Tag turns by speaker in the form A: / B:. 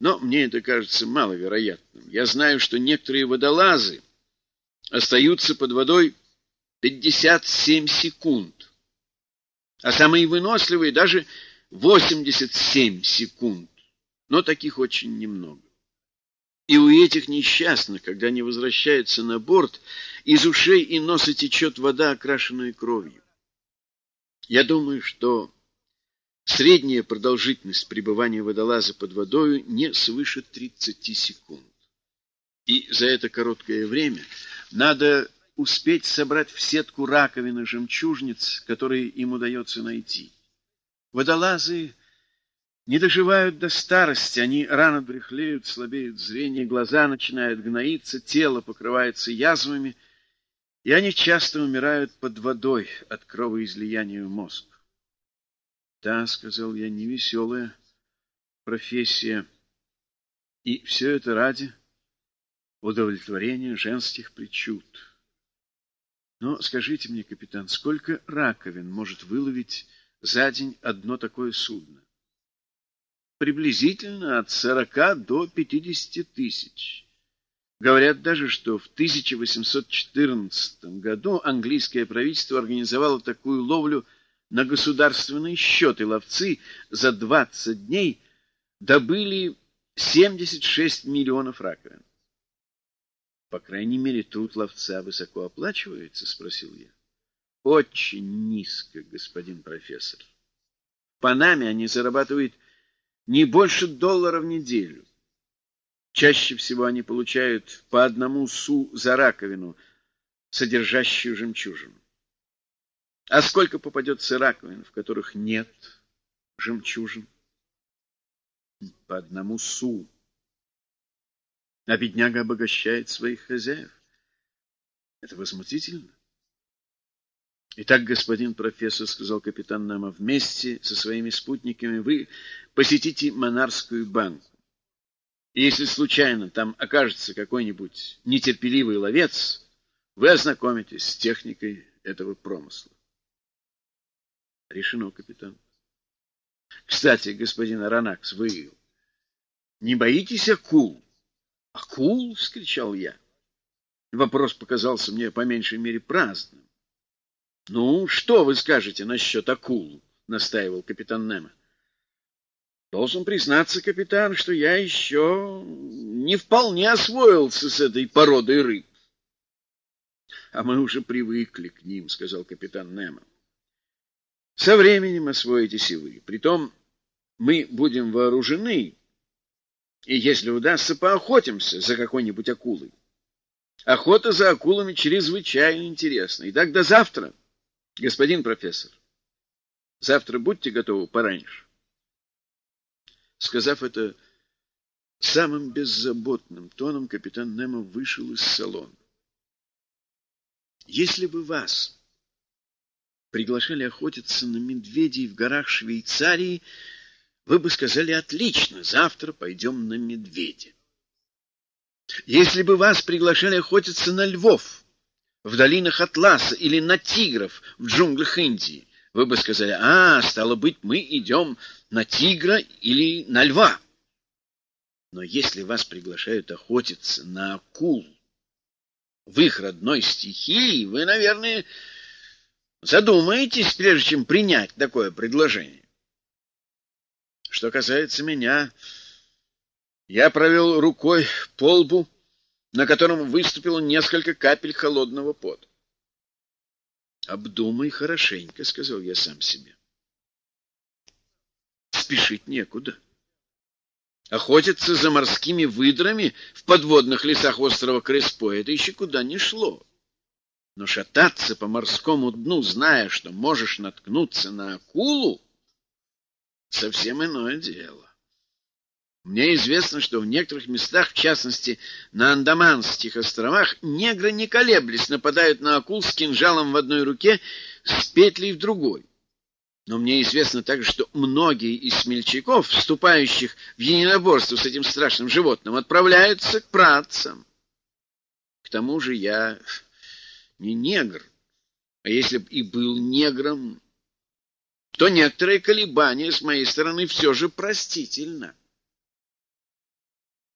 A: Но мне это кажется маловероятным. Я знаю, что некоторые водолазы остаются под водой 57 секунд, а самые выносливые даже 87 секунд. Но таких очень немного. И у этих несчастных, когда они возвращаются на борт, из ушей и носа течет вода, окрашенная кровью. Я думаю, что средняя продолжительность пребывания водолаза под водою не свыше 30 секунд. И за это короткое время надо успеть собрать в сетку раковины жемчужниц, которые им удается найти. Водолазы не доживают до старости, они рано дряхлеют, слабеют зрение, глаза начинают гноиться, тело покрывается язвами, и они часто умирают под водой от кровоизлияния в мозг. Да, — сказал я, — невеселая профессия, и все это ради удовлетворения женских причуд. Но скажите мне, капитан, сколько раковин может выловить за день одно такое судно? приблизительно от 40 до 50 тысяч. Говорят даже, что в 1814 году английское правительство организовало такую ловлю на государственный счет, и ловцы за 20 дней добыли 76 миллионов раковин. — По крайней мере, труд ловца высоко оплачивается? — спросил я. — Очень низко, господин профессор. В Панаме они зарабатывают не больше доллара в неделю. Чаще всего они получают по одному су за раковину, содержащую жемчужину. А сколько попадется раковин, в которых нет жемчужин? По одному су. А бедняга обогащает своих хозяев. Это возмутительно. Итак, господин профессор, — сказал капитан Немо, — вместе со своими спутниками вы посетите Монарскую банку. Если случайно там окажется какой-нибудь нетерпеливый ловец, вы ознакомитесь с техникой этого промысла. Решено, капитан. Кстати, господин Аронакс, вы не боитесь акул? Акул? — вскричал я. Вопрос показался мне по меньшей мере праздным. — Ну, что вы скажете насчет акул? — настаивал капитан Немо. — Должен признаться, капитан, что я еще не вполне освоился с этой породой рыб. — А мы уже привыкли к ним, — сказал капитан Немо. — Со временем освоитесь и вы. Притом мы будем вооружены, и если удастся, поохотимся за какой-нибудь акулой. Охота за акулами чрезвычайно интересна. Итак, до завтра. — Господин профессор, завтра будьте готовы пораньше. Сказав это самым беззаботным тоном, капитан Немо вышел из салона. Если бы вас приглашали охотиться на медведей в горах Швейцарии, вы бы сказали «отлично, завтра пойдем на медведя». Если бы вас приглашали охотиться на львов в долинах Атласа или на тигров в джунглях Индии, вы бы сказали, а, стало быть, мы идем на тигра или на льва. Но если вас приглашают охотиться на акул в их родной стихии, вы, наверное, задумаетесь, прежде чем принять такое предложение. Что касается меня, я провел рукой по лбу, на котором выступило несколько капель холодного пота. «Обдумай хорошенько», — сказал я сам себе. «Спешить некуда. Охотиться за морскими выдрами в подводных лесах острова Креспо — это еще куда не шло. Но шататься по морскому дну, зная, что можешь наткнуться на акулу, — совсем иное дело. Мне известно, что в некоторых местах, в частности на Андаманских островах, негры не колеблясь нападают на акул с кинжалом в одной руке, с петлей в другой. Но мне известно также, что многие из смельчаков, вступающих в единоборство с этим страшным животным, отправляются к працам. К тому же я не негр, а если б и был негром, то некоторые колебания с моей стороны все же простительно.